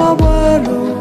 forward.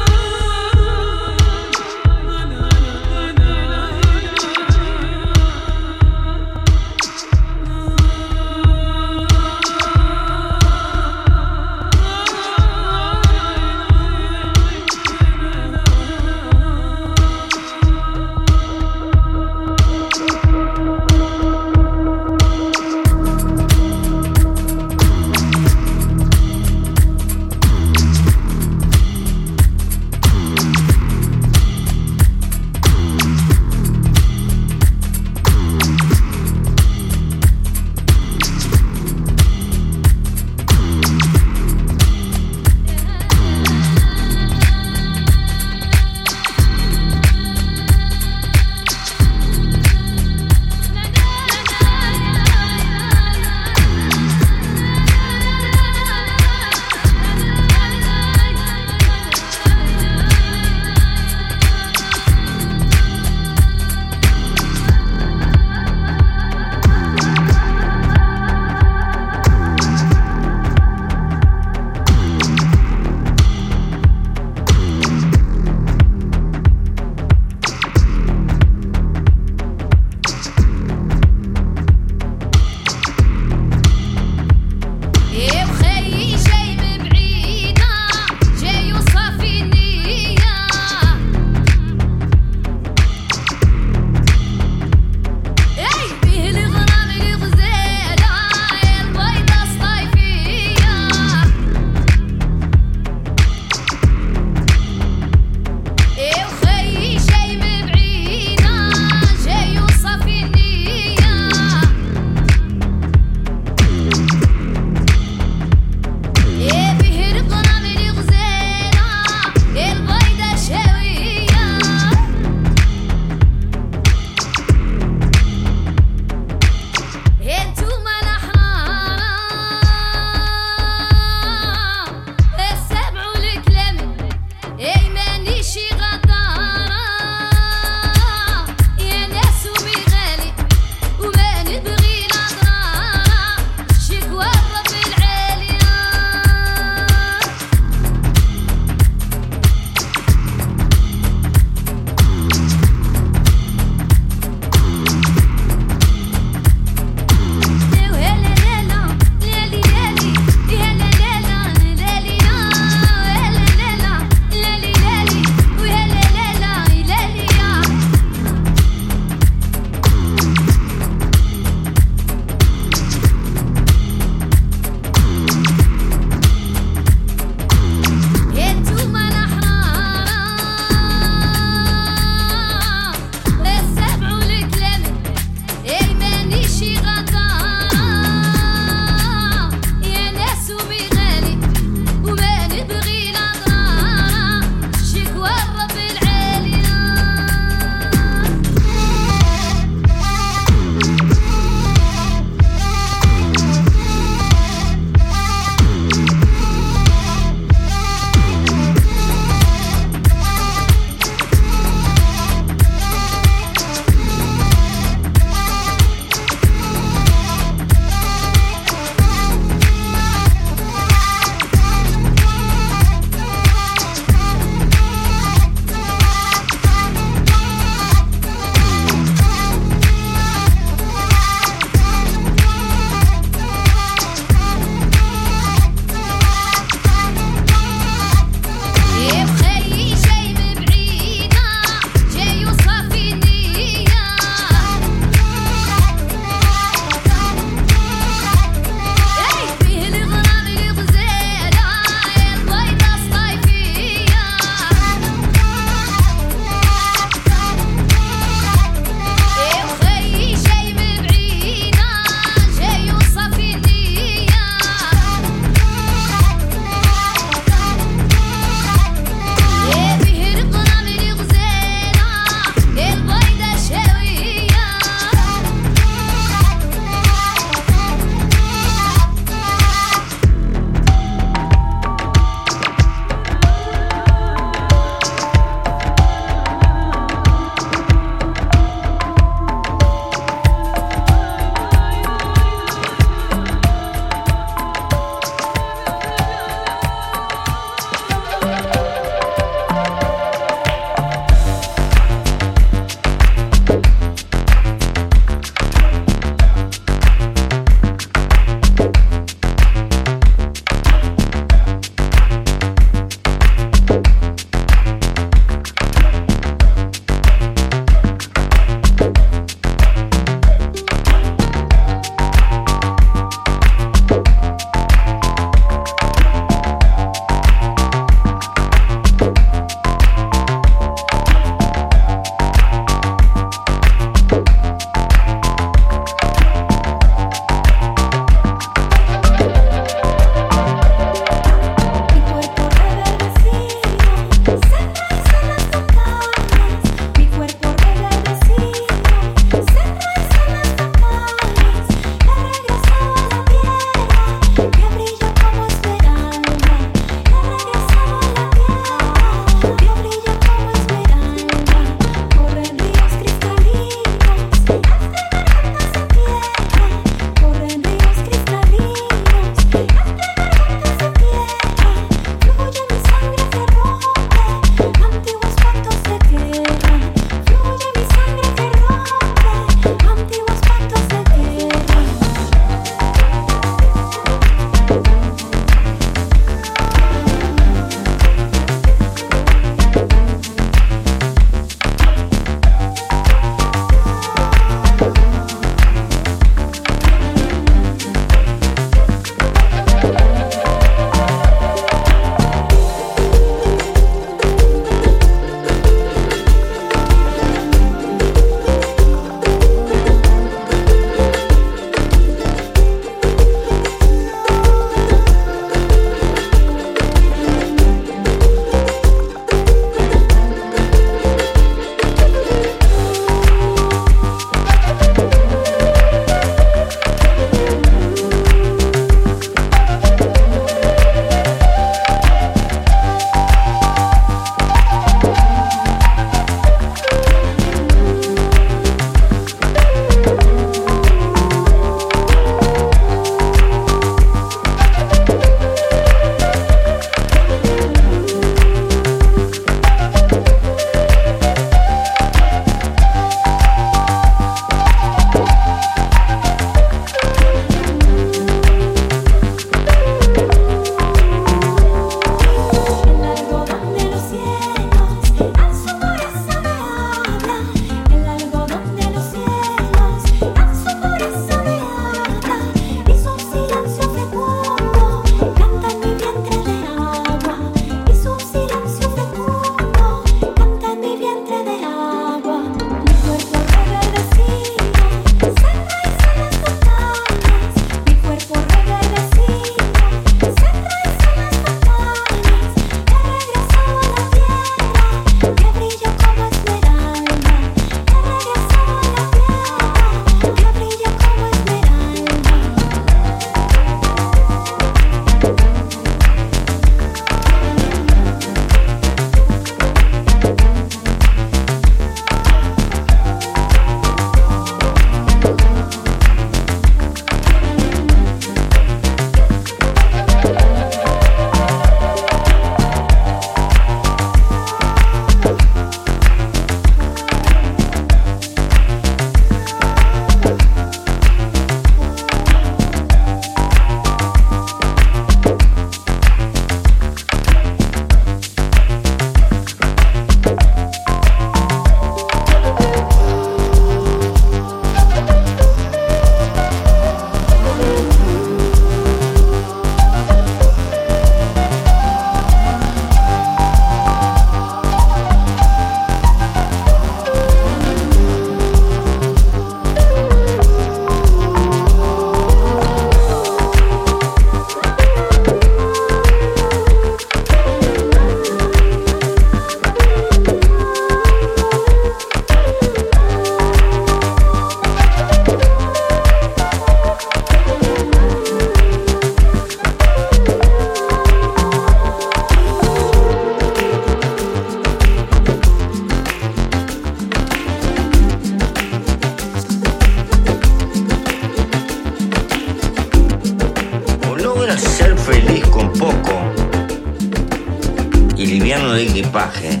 De equipaje,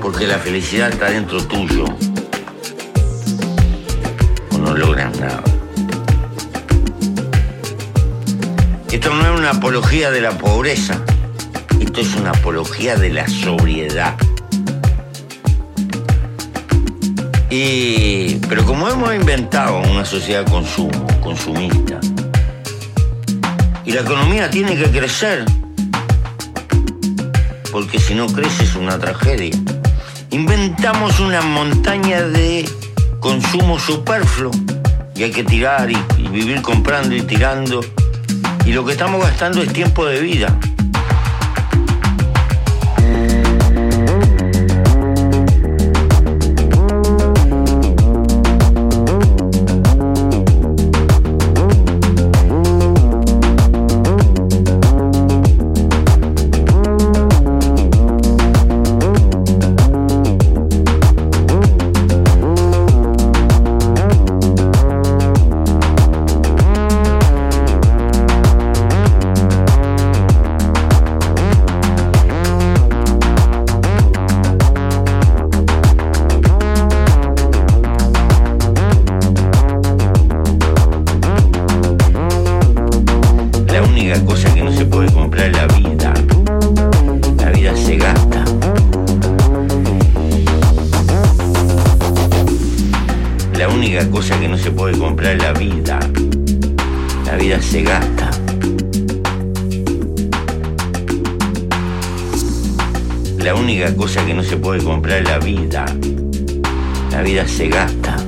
porque la felicidad está dentro tuyo, o no logras nada. Esto no es una apología de la pobreza, esto es una apología de la sobriedad. Y, pero como hemos inventado una sociedad de consumo, consumista, y la economía tiene que crecer, porque si no crece es una tragedia. Inventamos una montaña de consumo superfluo y hay que tirar y, y vivir comprando y tirando. Y lo que estamos gastando es tiempo de vida. Se puede comprar la vida. La vida se gasta. La única cosa que no se puede comprar es la vida. La vida se gasta.